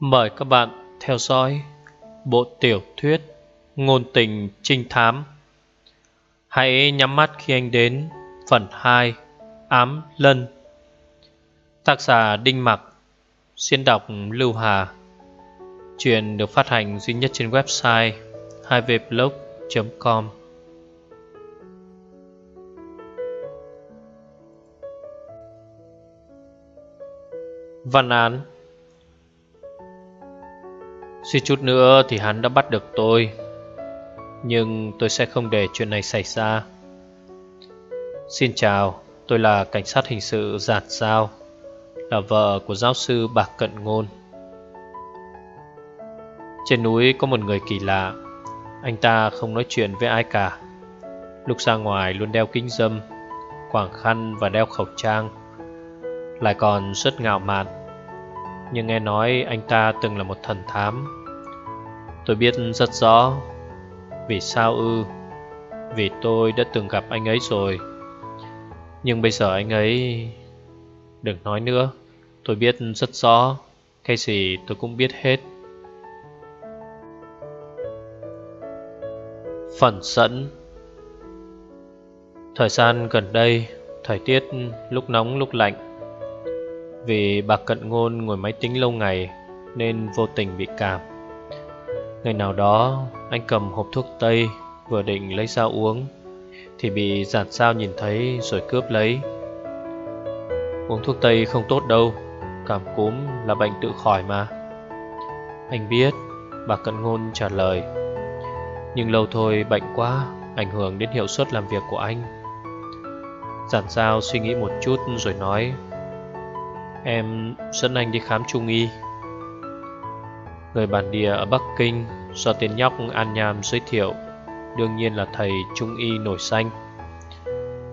Mời các bạn theo dõi bộ tiểu thuyết Ngôn tình trinh thám. Hãy nhắm mắt khi anh đến phần 2 Ám Lân. Tác giả Đinh Mặc Xuyên đọc Lưu Hà. Chuyện được phát hành duy nhất trên website 2vblog.com Văn án Suy chút nữa thì hắn đã bắt được tôi. Nhưng tôi sẽ không để chuyện này xảy ra. Xin chào, tôi là cảnh sát hình sự Giạt Giao Là vợ của giáo sư Bạc Cận Ngôn. Trên núi có một người kỳ lạ. Anh ta không nói chuyện với ai cả. Lúc ra ngoài luôn đeo kính dâm Quảng khăn và đeo khẩu trang. Lại còn rất ngạo mạn. Nhưng nghe nói anh ta từng là một thần thám. Tôi biết rất rõ Vì sao ư, Vì tôi đã từng gặp anh ấy rồi. Nhưng bây giờ anh ấy, Đừng nói nữa, Tôi biết rất rõ, Cái gì tôi cũng biết hết. Phần dẫn. Thời gian gần đây, Thời tiết lúc nóng lúc lạnh. Vì bà cận ngôn ngồi máy tính lâu ngày, Nên vô tình bị cảm. Ngày nào đó, anh cầm hộp thuốc tây Vừa định lấy ra uống, Thì bị giản sao nhìn thấy rồi cướp lấy. Uống thuốc tây không tốt đâu, Cảm cúm là bệnh tự khỏi mà. Anh biết, Bà Cận Ngôn trả lời. Nhưng lâu thôi bệnh quá, Ảnh hưởng đến hiệu suất làm việc của anh. Giản sao suy nghĩ một chút rồi nói, Em dẫn anh đi khám trung y. Người bản địa ở Bắc Kinh do tên nhóc An Nham giới thiệu Đương nhiên là thầy Trung Y nổi xanh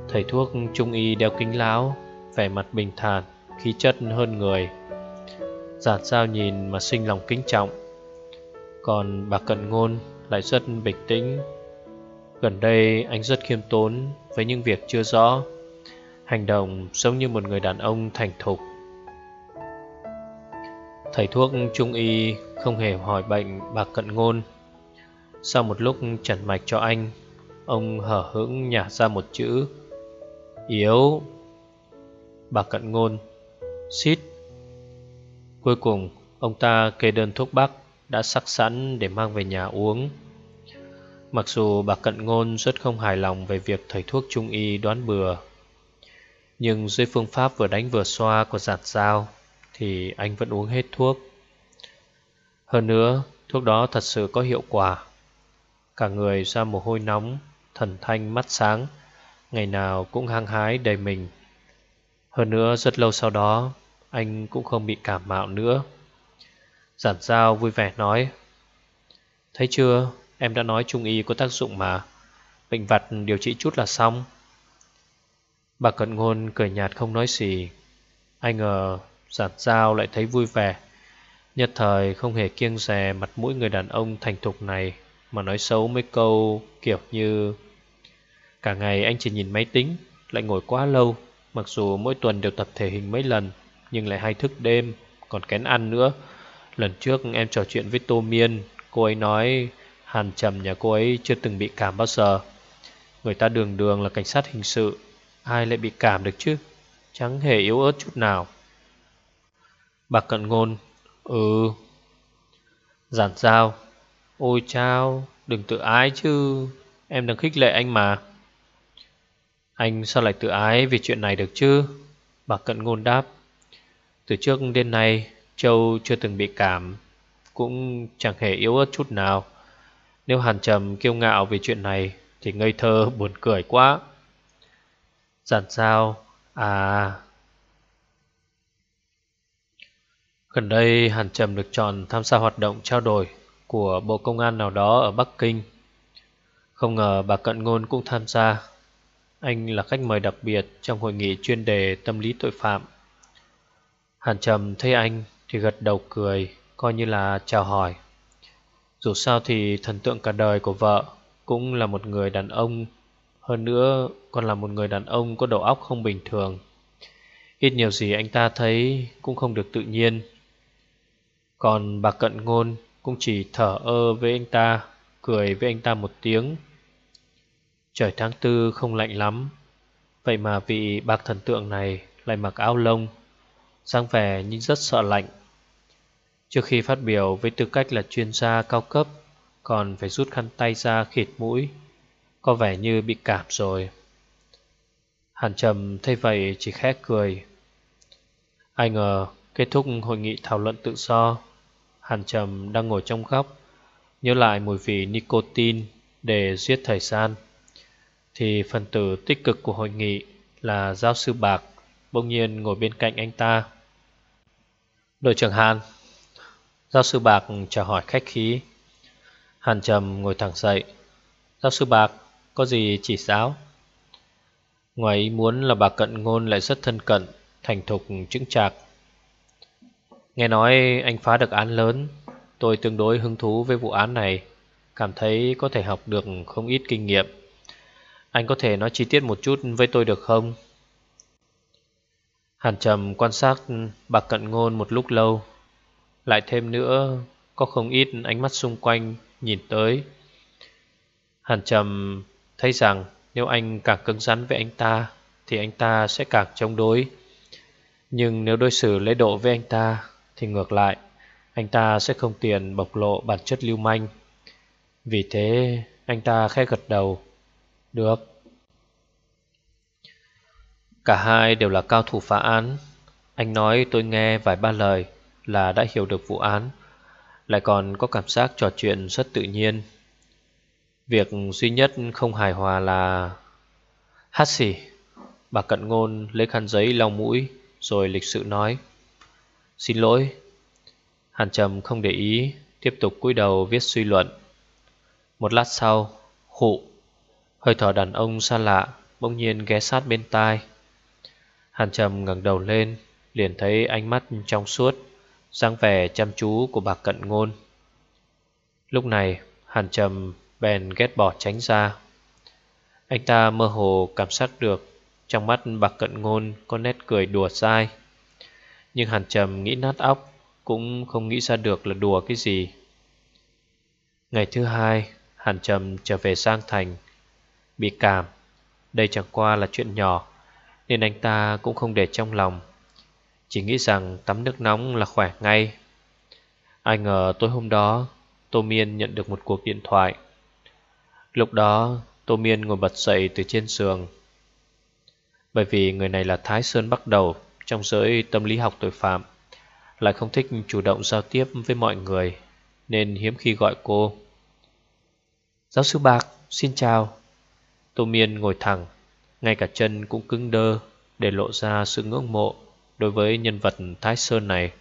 Thầy thuốc Trung Y đeo kính lão Vẻ mặt bình thản, khí chất hơn người. Giản sao nhìn mà sinh lòng kính trọng. Còn bà Cận Ngôn lại rất bình tĩnh. Gần đây anh rất khiêm tốn với những việc chưa rõ. Hành động giống như một người đàn ông thành thục. Thầy thuốc trung y không hề hỏi bệnh bà cận ngôn. Sau một lúc chẩn mạch cho anh, Ông hở hững nhả ra một chữ, Yếu. Bà cận ngôn, Xít. Cuối cùng, ông ta kê đơn thuốc bắc Đã sắc sẵn để mang về nhà uống. Mặc dù bà cận ngôn rất không hài lòng Về việc thầy thuốc trung y đoán bừa, Nhưng dưới phương pháp vừa đánh vừa xoa của giạt dao thì anh vẫn uống hết thuốc. Hơn nữa, thuốc đó thật sự có hiệu quả. Cả người ra mồ hôi nóng, thần thanh mắt sáng, ngày nào cũng hăng hái đầy mình. Hơn nữa, rất lâu sau đó, anh cũng không bị cảm mạo nữa. Giản giao vui vẻ nói, Thấy chưa, em đã nói trung y có tác dụng mà. Bệnh vặt điều trị chút là xong. Bà Cận Ngôn cười nhạt không nói gì. Anh ngờ Giản giao lại thấy vui vẻ Nhất thời không hề kiêng rè mặt mũi người đàn ông thành thục này Mà nói xấu mấy câu kiểu như, Cả ngày anh chỉ nhìn máy tính, Lại ngồi quá lâu, Mặc dù mỗi tuần đều tập thể hình mấy lần, Nhưng lại hay thức đêm, Còn kén ăn nữa. Lần trước em trò chuyện với Tô Miên, Cô ấy nói Hàn trầm nhà cô ấy chưa từng bị cảm bao giờ. Người ta đường đường là cảnh sát hình sự, Ai lại bị cảm được chứ? Chẳng hề yếu ớt chút nào. Bà cận ngôn Ừ. Giản sao Ôi chao, Đừng tự ái chứ. Em đang khích lệ anh mà. Anh sao lại tự ái vì chuyện này được chứ? Bà cận ngôn đáp. Từ trước đến nay, Châu chưa từng bị cảm, Cũng chẳng hề yếu ớt chút nào. Nếu hàn trầm kiêu ngạo về chuyện này, Thì ngây thơ, buồn cười quá. Giản sao À Gần đây Hàn Trầm được chọn tham gia hoạt động trao đổi của Bộ Công an nào đó ở Bắc Kinh. Không ngờ bà Cận Ngôn cũng tham gia. Anh là khách mời đặc biệt trong hội nghị chuyên đề tâm lý tội phạm. Hàn Trầm thấy anh thì gật đầu cười, coi như là chào hỏi. Dù sao thì thần tượng cả đời của vợ cũng là một người đàn ông, hơn nữa còn là một người đàn ông có đầu óc không bình thường. Ít nhiều gì anh ta thấy cũng không được tự nhiên còn bà cận ngôn cũng chỉ thở ơ với anh ta, cười với anh ta một tiếng. Trời tháng tư không lạnh lắm, vậy mà vị bạc thần tượng này lại mặc áo lông, sang vẻ nhưng rất sợ lạnh. Trước khi phát biểu với tư cách là chuyên gia cao cấp, còn phải rút khăn tay ra khịt mũi, có vẻ như bị cảm rồi. Hàn Trầm thấy vậy chỉ khẽ cười. Ai ngờ kết thúc hội nghị thảo luận tự do, Hàn Trầm đang ngồi trong góc, nhớ lại mùi vị nicotine để giết thời gian. Thì phần tử tích cực của hội nghị là giáo sư Bạc, bỗng nhiên ngồi bên cạnh anh ta. Đội trưởng Hàn, giáo sư Bạc chào hỏi khách khí. Hàn Trầm ngồi thẳng dậy. Giáo sư Bạc, có gì chỉ giáo? Ngoài ý muốn là bà cận ngôn lại rất thân cận, thành thục chững chạc. Nghe nói anh phá được án lớn, tôi tương đối hứng thú với vụ án này, cảm thấy có thể học được không ít kinh nghiệm. Anh có thể nói chi tiết một chút với tôi được không? Hàn Trầm quan sát bạc cận ngôn một lúc lâu, lại thêm nữa có không ít ánh mắt xung quanh nhìn tới. Hàn Trầm thấy rằng nếu anh càng cứng rắn với anh ta Thì anh ta sẽ càng chống đối Nhưng nếu đối xử lễ độ với anh ta thì ngược lại, Anh ta sẽ không tiền bộc lộ bản chất lưu manh. Vì thế, anh ta khẽ gật đầu. Được. Cả hai đều là cao thủ phá án. Anh nói tôi nghe vài ba lời Là đã hiểu được vụ án. Lại còn có cảm giác trò chuyện rất tự nhiên. Việc duy nhất không hài hòa là Hát xỉ Bà cận ngôn lấy khăn giấy lau mũi, Rồi lịch sự nói. Xin lỗi Hàn Trầm không để ý, Tiếp tục cúi đầu viết suy luận Một lát sau Hụ Hơi thở đàn ông xa lạ, Bỗng nhiên ghé sát bên tai Hàn Trầm ngẩng đầu lên, Liền thấy ánh mắt trong suốt, dáng vẻ chăm chú của bà cận ngôn Lúc này, Hàn Trầm bèn ghét bỏ tránh ra. Anh ta mơ hồ cảm giác được trong mắt bà cận ngôn có nét cười đùa dai. Nhưng Hàn Trầm nghĩ nát óc cũng không nghĩ ra được là đùa cái gì. Ngày thứ hai, Hàn Trầm trở về Giang Thành. Bị cảm, đây chẳng qua là chuyện nhỏ, nên anh ta cũng không để trong lòng. Chỉ nghĩ rằng tắm nước nóng là khỏe ngay. Ai ngờ tối hôm đó, Tô Miên nhận được một cuộc điện thoại. Lúc đó Tô Miên ngồi bật dậy từ trên giường Bởi vì người này là Thái Sơn bắt đầu trong giới tâm lý học tội phạm Lại không thích chủ động giao tiếp với mọi người Nên hiếm khi gọi cô. Giáo sư Bạc, xin chào. Tô Miên ngồi thẳng Ngay cả chân cũng cứng đơ Để lộ ra sự ngưỡng mộ Đối với nhân vật Thái Sơn này.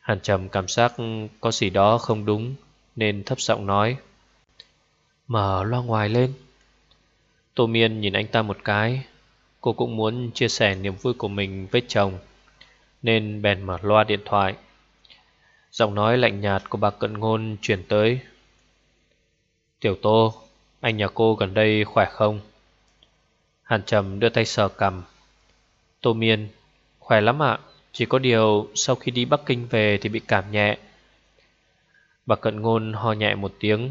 Hàn Trầm cảm giác có gì đó không đúng Nên thấp giọng nói Mở loa ngoài lên. Tô Miên nhìn anh ta một cái Cô cũng muốn chia sẻ niềm vui của mình với chồng Nên bèn mở loa điện thoại. Giọng nói lạnh nhạt của bà Cận Ngôn chuyển tới. Tiểu Tô, anh nhà cô gần đây khỏe không? Hàn Trầm đưa tay sờ cầm Tô Miên, khỏe lắm ạ Chỉ có điều sau khi đi Bắc Kinh về thì bị cảm nhẹ. Bà Cận Ngôn ho nhẹ một tiếng.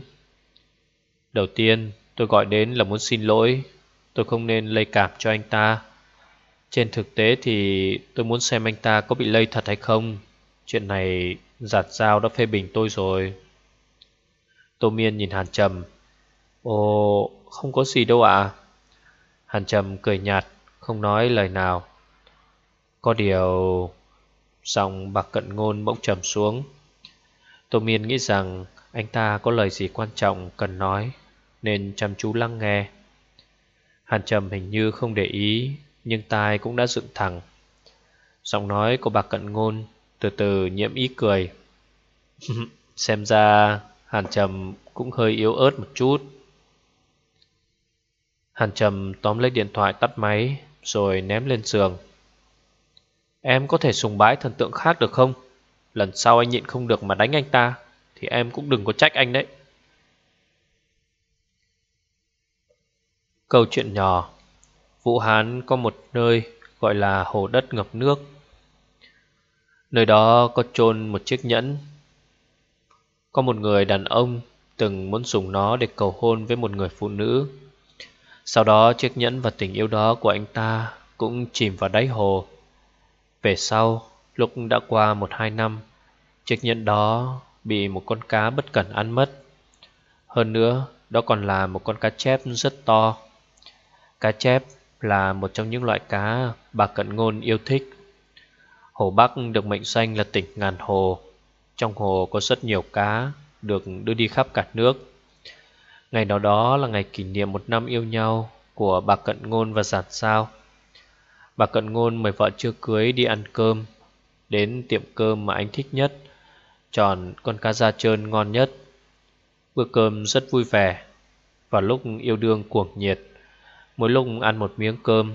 Đầu tiên tôi gọi đến là muốn xin lỗi Tôi không nên lây cảm cho anh ta. Trên thực tế thì tôi muốn xem anh ta có bị lây thật hay không. Chuyện này giặt dao đã phê bình tôi rồi. Tô Miên nhìn Hàn Trầm. Ồ, không có gì đâu ạ. Hàn Trầm cười nhạt, Không nói lời nào. Có điều, Giọng bạc cận ngôn bỗng trầm xuống. Tô Miên nghĩ rằng Anh ta có lời gì quan trọng cần nói, nên chăm chú lắng nghe. Hàn Trầm hình như không để ý, nhưng tai cũng đã dựng thẳng. Giọng nói của bà cận ngôn từ từ nhiễm ý cười. Xem ra Hàn Trầm cũng hơi yếu ớt một chút. Hàn Trầm tóm lấy điện thoại tắt máy rồi ném lên giường. Em có thể sùng bái thần tượng khác được không? Lần sau anh nhịn không được mà đánh anh ta thì em cũng đừng có trách anh đấy. Câu chuyện nhỏ. Vũ Hán có một nơi gọi là hồ đất ngập nước. Nơi đó có chôn một chiếc nhẫn. Có một người đàn ông từng muốn dùng nó để cầu hôn với một người phụ nữ. Sau đó chiếc nhẫn và tình yêu đó của anh ta cũng chìm vào đáy hồ. Về sau, lúc đã qua một hai năm Chiếc nhẫn đó bị một con cá bất cẩn ăn mất. Hơn nữa, đó còn là một con cá chép rất to. Cá chép là một trong những loại cá bà Cận Ngôn yêu thích. Hồ Bắc được mệnh danh là tỉnh ngàn hồ. Trong hồ có rất nhiều cá được đưa đi khắp cả nước. Ngày đó đó là ngày kỷ niệm một năm yêu nhau của bà Cận Ngôn và Giản Sao. Bà Cận Ngôn mời vợ chưa cưới đi ăn cơm. Đến tiệm cơm mà anh thích nhất, Chọn con cá da trơn ngon nhất. Bữa cơm rất vui vẻ Và lúc yêu đương cuồng nhiệt. Mỗi lúc ăn một miếng cơm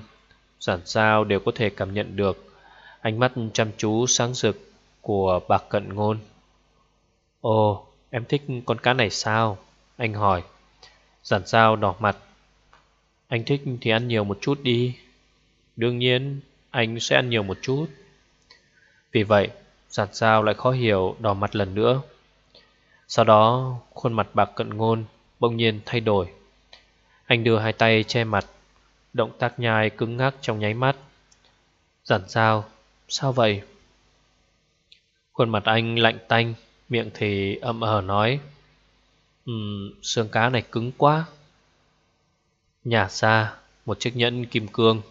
Giản sao đều có thể cảm nhận được Ánh mắt chăm chú sáng rực của bạc cận ngôn. Ồ, em thích con cá này sao? Anh hỏi. Giản sao đỏ mặt. Anh thích thì ăn nhiều một chút đi. Đương nhiên anh sẽ ăn nhiều một chút. Vì vậy Giản sao lại khó hiểu đỏ mặt lần nữa. Sau đó khuôn mặt bạc cận ngôn bỗng nhiên thay đổi. Anh đưa hai tay che mặt Động tác nhai cứng ngắc trong nháy mắt. Giản sao? Sao vậy? Khuôn mặt anh lạnh tanh Miệng thì âm ờ nói. Ừm, xương cá này cứng quá. Nhả ra Một chiếc nhẫn kim cương.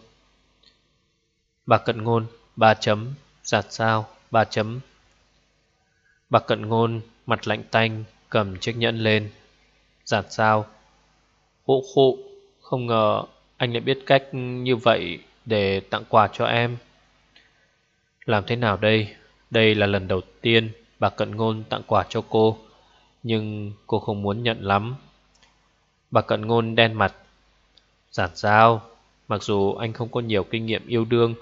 Bạc cận ngôn ba chấm. Giạt sao? Ba chấm. Bạc cận ngôn Mặt lạnh tanh Cầm chiếc nhẫn lên. Giạt sao? Hộ khụ Không ngờ anh lại biết cách như vậy Để tặng quà cho em. Làm thế nào đây? Đây là lần đầu tiên Bà Cận Ngôn tặng quà cho cô, Nhưng cô không muốn nhận lắm. Bà Cận Ngôn đen mặt. Giản giao, Mặc dù anh không có nhiều kinh nghiệm yêu đương,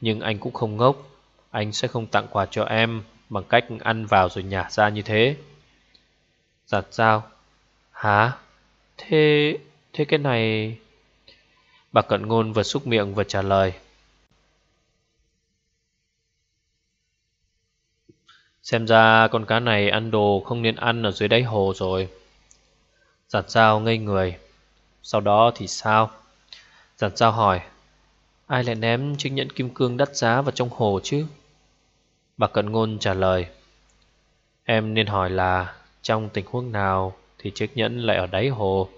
Nhưng anh cũng không ngốc. Anh sẽ không tặng quà cho em Bằng cách ăn vào rồi nhả ra như thế. Giản giao. Hả? Thế... thế cái này... Bà Cận Ngôn vừa xúc miệng vừa trả lời. Xem ra con cá này ăn đồ không nên ăn ở dưới đáy hồ rồi. Giản sao ngây người. Sau đó thì sao? Giản sao hỏi, Ai lại ném chiếc nhẫn kim cương đắt giá vào trong hồ chứ? Bà Cận Ngôn trả lời, Em nên hỏi là Trong tình huống nào thì chiếc nhẫn lại ở đáy hồ.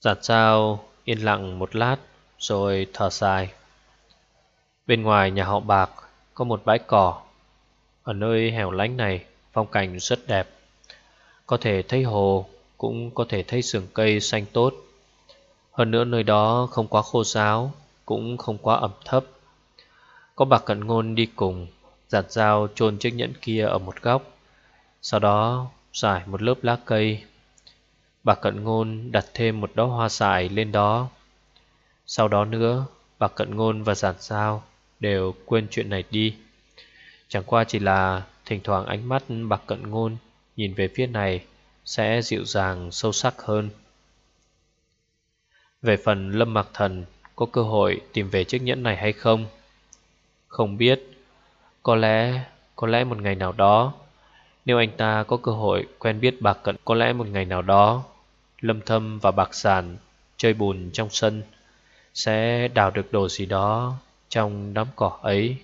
Giản sao yên lặng một lát, Rồi thở dài. Bên ngoài nhà họ Bạc Có một bãi cỏ. Ở nơi hẻo lánh này, Phong cảnh rất đẹp. Có thể thấy hồ, Cũng có thể thấy sườn cây xanh tốt. Hơn nữa nơi đó không quá khô giáo Cũng không quá ẩm thấp. Có bà cận ngôn đi cùng, Giặt dao chôn chiếc nhẫn kia ở một góc. Sau đó giải một lớp lá cây Bà cận ngôn đặt thêm một đóa hoa dại lên đó Sau đó nữa Bà cận ngôn và giản sao Đều quên chuyện này đi Chẳng qua chỉ là thỉnh thoảng ánh mắt bà cận ngôn nhìn về phía này sẽ dịu dàng sâu sắc hơn. Về phần Lâm Mạc Thần có cơ hội tìm về chiếc nhẫn này hay không? Không biết, có lẽ, có lẽ một ngày nào đó, nếu anh ta có cơ hội quen biết bạc cận có lẽ một ngày nào đó, Lâm Thâm và bạc sàn chơi bùn trong sân sẽ đào được đồ gì đó trong đám cỏ ấy.